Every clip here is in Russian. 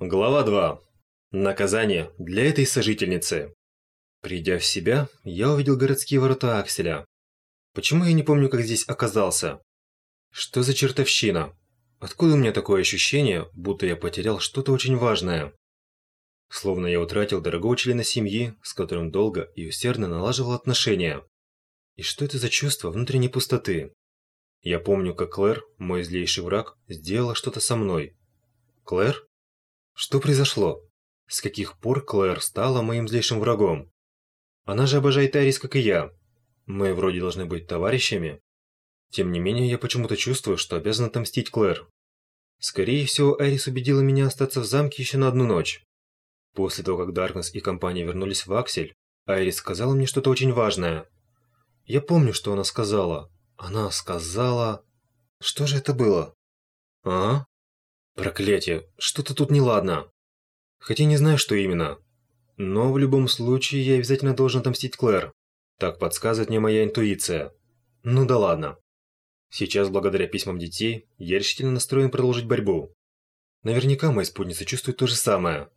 Глава 2. Наказание для этой сожительницы. Придя в себя, я увидел городские ворота Акселя. Почему я не помню, как здесь оказался? Что за чертовщина? Откуда у меня такое ощущение, будто я потерял что-то очень важное? Словно я утратил дорогого члена семьи, с которым долго и усердно налаживал отношения. И что это за чувство внутренней пустоты? Я помню, как Клэр, мой злейший враг, сделала что-то со мной. Клэр? Что произошло? С каких пор Клэр стала моим злейшим врагом? Она же обожает Айрис, как и я. Мы вроде должны быть товарищами. Тем не менее, я почему-то чувствую, что обязан отомстить Клэр. Скорее всего, Айрис убедила меня остаться в замке еще на одну ночь. После того, как Даркнесс и компания вернулись в Аксель, Айрис сказала мне что-то очень важное. Я помню, что она сказала. Она сказала... Что же это было? А? Проклятие, что-то тут неладно. Хотя не знаю, что именно. Но в любом случае я обязательно должен отомстить Клэр. Так подсказывает мне моя интуиция. Ну да ладно. Сейчас, благодаря письмам детей, я решительно настроен продолжить борьбу. Наверняка моя спутница чувствует то же самое.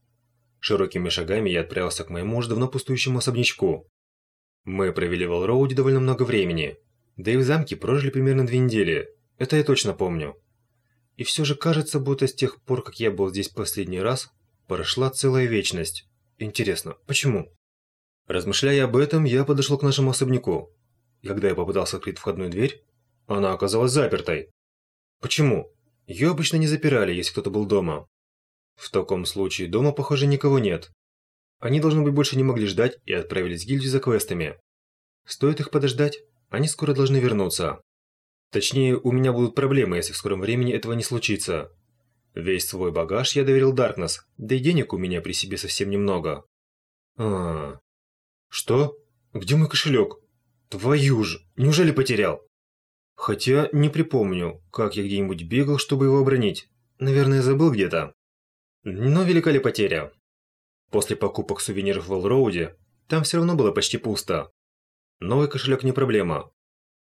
Широкими шагами я отправился к моему уже давно пустующему особнячку. Мы провели в Алроуде довольно много времени. Да и в замке прожили примерно две недели. Это я точно помню. И все же кажется, будто с тех пор, как я был здесь последний раз, прошла целая вечность. Интересно, почему? Размышляя об этом, я подошел к нашему особняку. И когда я попытался открыть входную дверь, она оказалась запертой. Почему? Ее обычно не запирали, если кто-то был дома. В таком случае дома, похоже, никого нет. Они, должно быть, больше не могли ждать и отправились в гильдию за квестами. Стоит их подождать, они скоро должны вернуться. Точнее, у меня будут проблемы, если в скором времени этого не случится. Весь свой багаж я доверил Даркнесс, да и денег у меня при себе совсем немного. А. Что? Где мой кошелек? Твою ж, неужели потерял? Хотя не припомню, как я где-нибудь бегал, чтобы его обронить. Наверное, забыл где-то. Но велика ли потеря? После покупок сувениров в Элроуде, там все равно было почти пусто. Новый кошелек не проблема.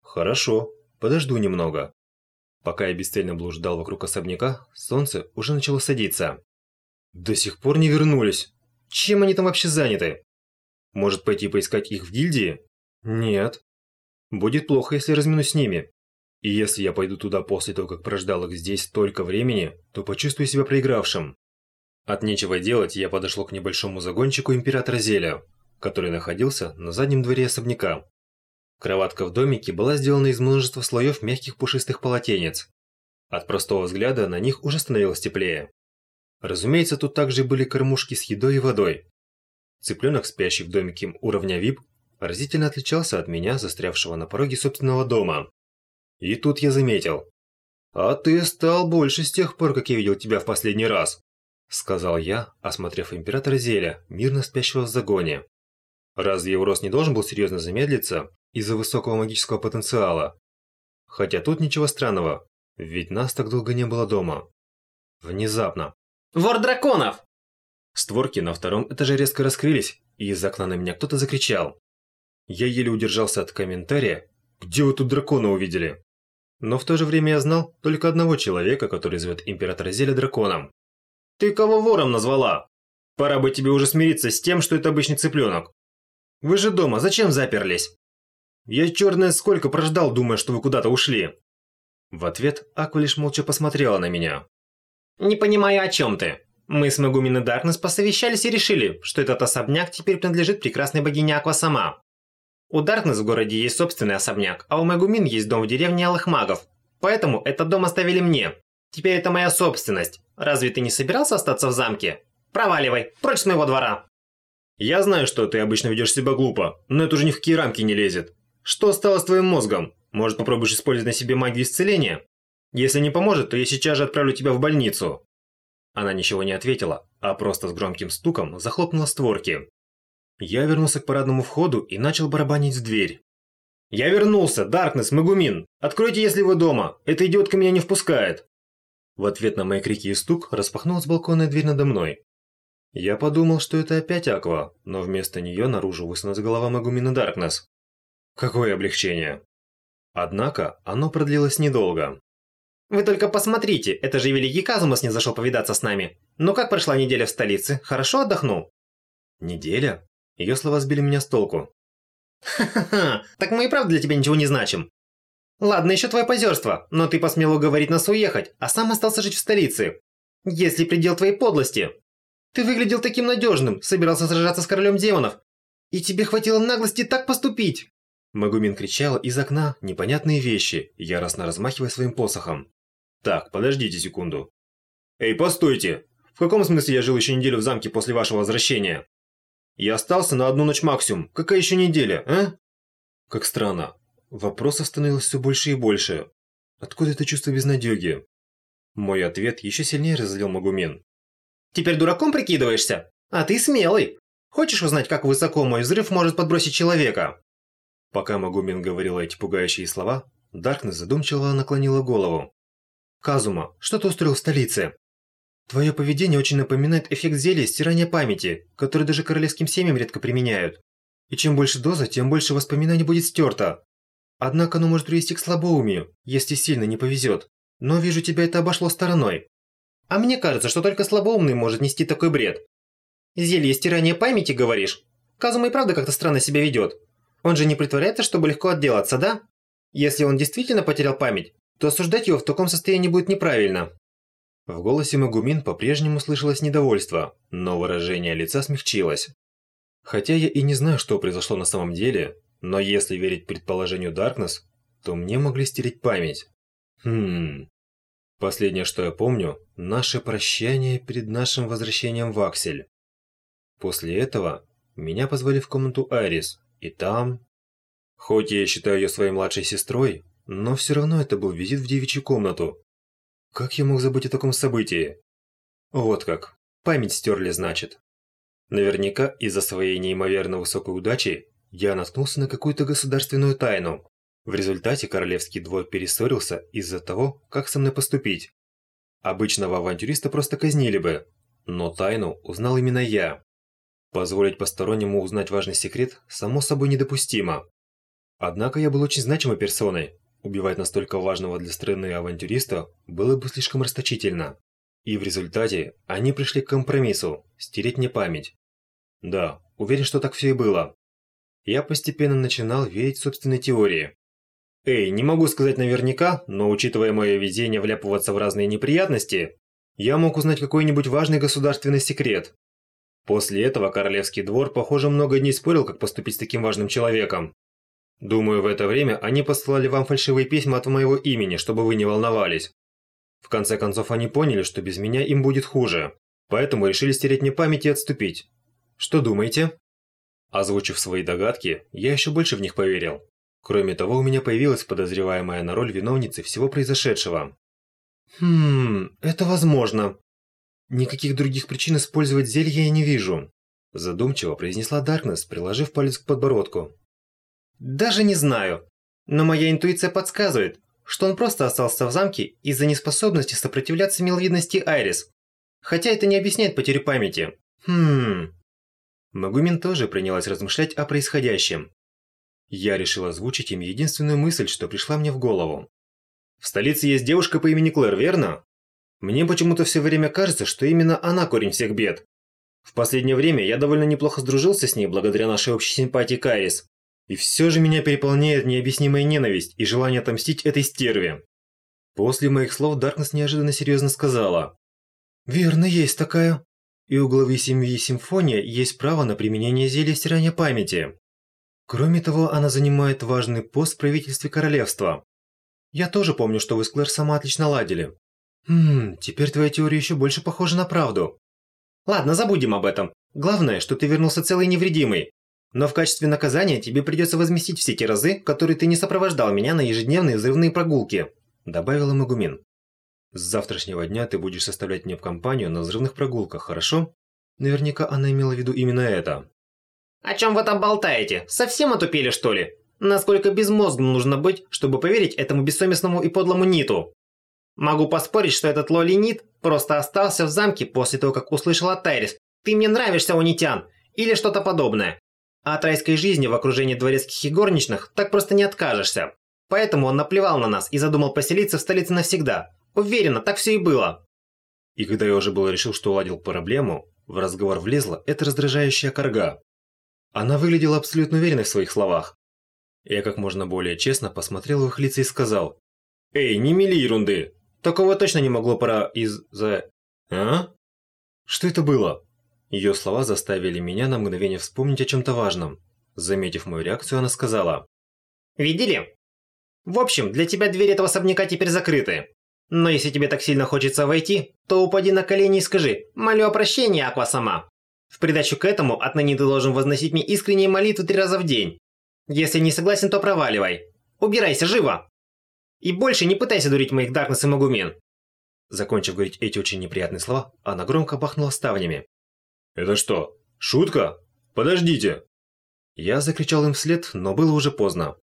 Хорошо, Подожду немного. Пока я бесцельно блуждал вокруг особняка, солнце уже начало садиться. До сих пор не вернулись. Чем они там вообще заняты? Может пойти поискать их в гильдии? Нет. Будет плохо, если разминусь с ними. И если я пойду туда после того, как прождал их здесь столько времени, то почувствую себя проигравшим. От нечего делать, я подошел к небольшому загончику Императора Зеля, который находился на заднем дворе особняка. Кроватка в домике была сделана из множества слоев мягких пушистых полотенец. От простого взгляда на них уже становилось теплее. Разумеется, тут также были кормушки с едой и водой. Цыпленок, спящий в домике уровня VIP, разительно отличался от меня, застрявшего на пороге собственного дома. И тут я заметил. «А ты стал больше с тех пор, как я видел тебя в последний раз», сказал я, осмотрев императора Зеля, мирно спящего в загоне. Разве его рост не должен был серьезно замедлиться, из-за высокого магического потенциала. Хотя тут ничего странного, ведь нас так долго не было дома. Внезапно. «Вор драконов!» Створки на втором этаже резко раскрылись, и из окна на меня кто-то закричал. Я еле удержался от комментария «Где вы тут дракона увидели?» Но в то же время я знал только одного человека, который зовет Императора Зеля драконом. «Ты кого вором назвала? Пора бы тебе уже смириться с тем, что это обычный цыпленок. Вы же дома, зачем заперлись?» Я черная сколько прождал, думая, что вы куда-то ушли. В ответ Аква лишь молча посмотрела на меня. Не понимаю, о чем ты. Мы с Мегумин и Даркнесс посовещались и решили, что этот особняк теперь принадлежит прекрасной богине Аква сама. У Даркнесс в городе есть собственный особняк, а у Мегумин есть дом в деревне Алых Магов. Поэтому этот дом оставили мне. Теперь это моя собственность. Разве ты не собирался остаться в замке? Проваливай, прочь с моего двора. Я знаю, что ты обычно ведешь себя глупо, но это уже ни в какие рамки не лезет. Что стало с твоим мозгом? Может, попробуешь использовать на себе магию исцеления? Если не поможет, то я сейчас же отправлю тебя в больницу». Она ничего не ответила, а просто с громким стуком захлопнула створки. Я вернулся к парадному входу и начал барабанить в дверь. «Я вернулся! Даркнесс, Магумин! Откройте, если вы дома! Эта идиотка меня не впускает!» В ответ на мои крики и стук распахнулась балконная дверь надо мной. Я подумал, что это опять Аква, но вместо нее наружу высунулась голова Магумина Даркнесс. Какое облегчение! Однако оно продлилось недолго. Вы только посмотрите, это же великий Казумас не зашел повидаться с нами. Ну как прошла неделя в столице? Хорошо отдохнул? Неделя? Ее слова сбили меня с толку. Ха-ха-ха, так мы и правда для тебя ничего не значим. Ладно, еще твое позерство, но ты посмел уговорить нас уехать, а сам остался жить в столице. Если предел твоей подлости. Ты выглядел таким надежным, собирался сражаться с королем демонов. И тебе хватило наглости так поступить. Магумин кричала из окна непонятные вещи, яростно размахивая своим посохом. Так, подождите секунду. Эй, постойте! В каком смысле я жил еще неделю в замке после вашего возвращения? Я остался на одну ночь максимум. Какая еще неделя, а? Как странно. Вопросов становилось все больше и больше. Откуда это чувство безнадеги? Мой ответ еще сильнее разозлил Магумин. Теперь дураком прикидываешься? А ты смелый. Хочешь узнать, как высоко мой взрыв может подбросить человека? Пока Магумин говорила эти пугающие слова, Даркнесс задумчиво наклонила голову. «Казума, что ты устроил в столице?» «Твое поведение очень напоминает эффект зелья стирания памяти, который даже королевским семьям редко применяют. И чем больше доза, тем больше воспоминаний будет стерто. Однако оно может привести к слабоумию, если сильно не повезет. Но вижу, тебя это обошло стороной». «А мне кажется, что только слабоумный может нести такой бред. Зелье стирания памяти, говоришь? Казума и правда как-то странно себя ведет. Он же не притворяется, чтобы легко отделаться, да? Если он действительно потерял память, то осуждать его в таком состоянии будет неправильно. В голосе Магумин по-прежнему слышалось недовольство, но выражение лица смягчилось. Хотя я и не знаю, что произошло на самом деле, но если верить предположению Даркнесс, то мне могли стереть память. Хм. Последнее, что я помню, наше прощание перед нашим возвращением в Аксель. После этого меня позвали в комнату Айрис, и там... Хоть я считаю ее своей младшей сестрой, но все равно это был визит в девичью комнату. Как я мог забыть о таком событии? Вот как. Память стерли, значит. Наверняка из-за своей неимоверно высокой удачи я наткнулся на какую-то государственную тайну. В результате королевский двор перессорился из-за того, как со мной поступить. Обычного авантюриста просто казнили бы, но тайну узнал именно я. Позволить постороннему узнать важный секрет, само собой, недопустимо. Однако я был очень значимой персоной. Убивать настолько важного для страны авантюриста было бы слишком расточительно. И в результате они пришли к компромиссу – стереть мне память. Да, уверен, что так все и было. Я постепенно начинал верить в собственной теории. Эй, не могу сказать наверняка, но учитывая мое везение вляпываться в разные неприятности, я мог узнать какой-нибудь важный государственный секрет, После этого королевский двор, похоже, много дней спорил, как поступить с таким важным человеком. Думаю, в это время они послали вам фальшивые письма от моего имени, чтобы вы не волновались. В конце концов, они поняли, что без меня им будет хуже, поэтому решили стереть мне память и отступить. Что думаете? Озвучив свои догадки, я еще больше в них поверил. Кроме того, у меня появилась подозреваемая на роль виновницы всего произошедшего. Хм, это возможно. Никаких других причин использовать зелье я не вижу. Задумчиво произнесла Даркнесс, приложив палец к подбородку. Даже не знаю. Но моя интуиция подсказывает, что он просто остался в замке из-за неспособности сопротивляться миловидности Айрис. Хотя это не объясняет потерю памяти. Хм... Магумин тоже принялась размышлять о происходящем. Я решил озвучить им единственную мысль, что пришла мне в голову. В столице есть девушка по имени Клэр, верно? Мне почему-то все время кажется, что именно она корень всех бед. В последнее время я довольно неплохо сдружился с ней благодаря нашей общей симпатии к. И все же меня переполняет необъяснимая ненависть и желание отомстить этой стерве. После моих слов Даркнесс неожиданно серьезно сказала. «Верно, есть такая. И у главы семьи Симфония есть право на применение зелья стирания памяти. Кроме того, она занимает важный пост в правительстве королевства. Я тоже помню, что вы с Клэр сама отлично ладили. Хм, теперь твоя теория еще больше похожа на правду. Ладно, забудем об этом. Главное, что ты вернулся целый и невредимый. Но в качестве наказания тебе придется возместить все те разы, которые ты не сопровождал меня на ежедневные взрывные прогулки», – добавила Магумин. «С завтрашнего дня ты будешь составлять мне в компанию на взрывных прогулках, хорошо?» Наверняка она имела в виду именно это. «О чем вы там болтаете? Совсем отупели, что ли? Насколько безмозгным нужно быть, чтобы поверить этому бессовестному и подлому Ниту?» Могу поспорить, что этот Лолинит просто остался в замке после того, как услышал от Тайрис «Ты мне нравишься, Унитян!» или что-то подобное. А от райской жизни в окружении дворецких и горничных так просто не откажешься. Поэтому он наплевал на нас и задумал поселиться в столице навсегда. Уверена, так все и было. И когда я уже было решил, что уладил проблему, в разговор влезла эта раздражающая корга. Она выглядела абсолютно уверенной в своих словах. Я как можно более честно посмотрел в их лица и сказал. «Эй, не мели ерунды! Такого точно не могло пора из-за... А? Что это было?» Ее слова заставили меня на мгновение вспомнить о чем-то важном. Заметив мою реакцию, она сказала. «Видели? В общем, для тебя двери этого особняка теперь закрыты. Но если тебе так сильно хочется войти, то упади на колени и скажи «Молю о прощении, Аква сама». В придачу к этому, отныне ты должен возносить мне искренние молитвы три раза в день. Если не согласен, то проваливай. Убирайся, живо! И больше не пытайся дурить моих Даркнесс и Магумен. Закончив говорить эти очень неприятные слова, она громко бахнула ставнями. «Это что, шутка? Подождите!» Я закричал им вслед, но было уже поздно.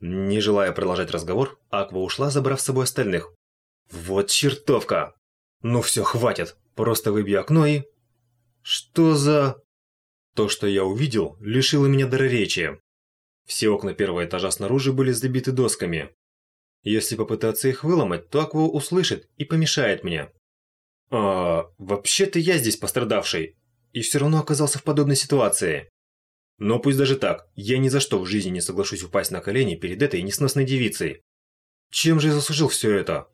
Не желая продолжать разговор, Аква ушла, забрав с собой остальных. Вот чертовка! Ну все, хватит! Просто выбей окно и... Что за... То, что я увидел, лишило меня дара речи. Все окна первого этажа снаружи были забиты досками. Если попытаться их выломать, то Аква услышит и помешает мне. А, вообще-то я здесь пострадавший, и все равно оказался в подобной ситуации. Но пусть даже так, я ни за что в жизни не соглашусь упасть на колени перед этой несносной девицей. Чем же я заслужил все это?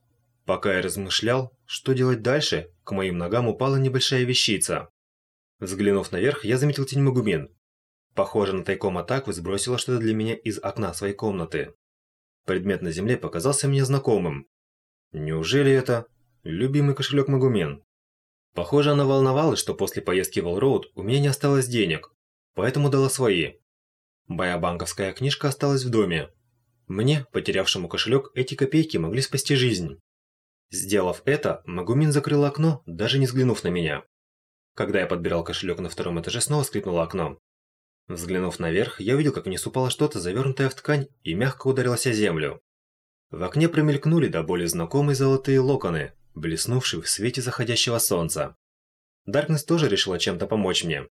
Пока я размышлял, что делать дальше, к моим ногам упала небольшая вещица. Взглянув наверх, я заметил тень Магумин. Похоже, на тайком атаку сбросила что-то для меня из окна своей комнаты. Предмет на земле показался мне знакомым. Неужели это любимый кошелек Магумен? Похоже, она волновалась, что после поездки в Олроуд у меня не осталось денег, поэтому дала свои. Моя банковская книжка осталась в доме. Мне, потерявшему кошелек, эти копейки могли спасти жизнь. Сделав это, Магумин закрыл окно, даже не взглянув на меня. Когда я подбирал кошелек на втором этаже, снова скрипнуло окно. Взглянув наверх, я увидел, как вниз упало что-то, завернутое в ткань, и мягко ударилось о землю. В окне промелькнули до боли знакомые золотые локоны, блеснувшие в свете заходящего солнца. Даркнесс тоже решила чем-то помочь мне.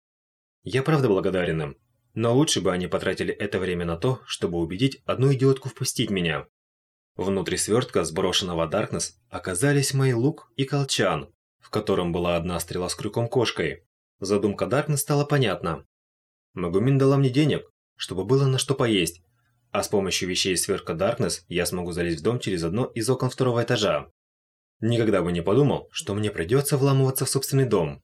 Я правда благодарен им, но лучше бы они потратили это время на то, чтобы убедить одну идиотку впустить меня. Внутри свертка, сброшенного Даркнесс, оказались мои лук и колчан, в котором была одна стрела с крюком-кошкой. Задумка Даркнесс стала понятна. Магумин дала мне денег, чтобы было на что поесть, а с помощью вещей из свертка Даркнесс я смогу залезть в дом через одно из окон второго этажа. Никогда бы не подумал, что мне придется вламываться в собственный дом.